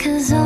Cause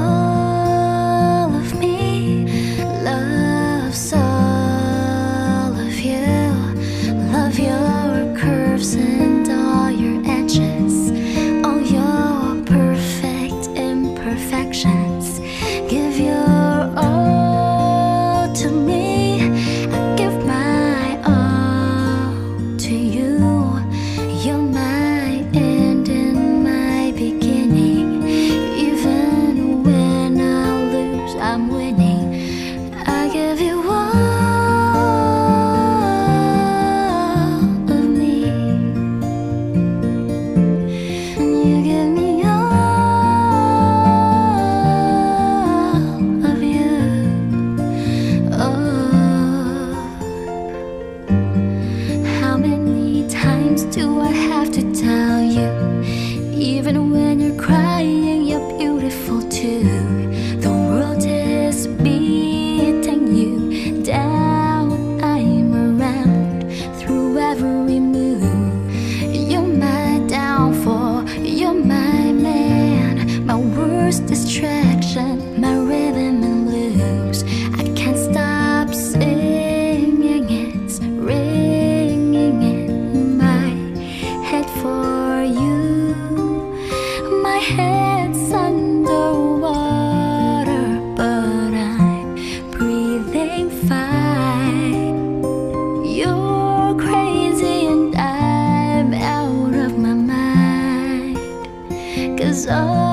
sun.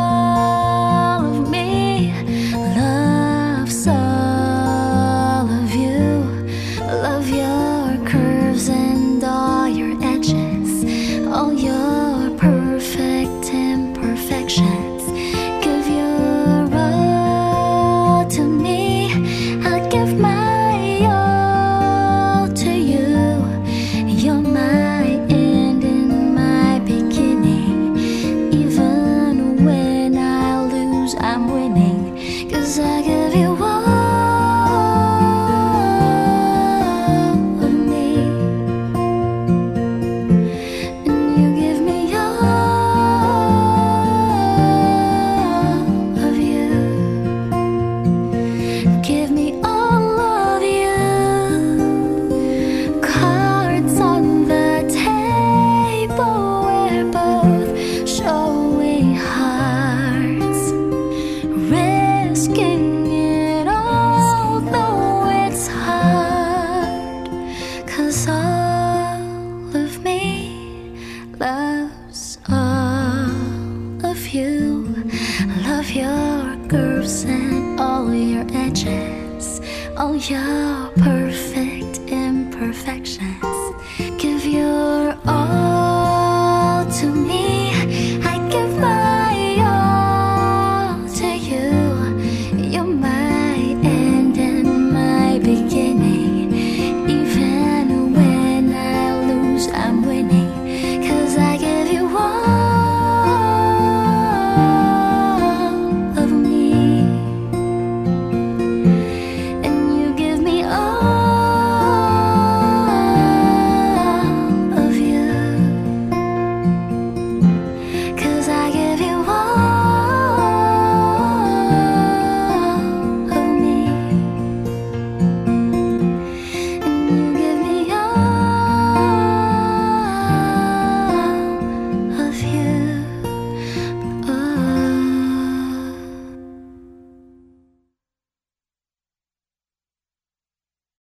of your curves and all your edges, all your perfect imperfections.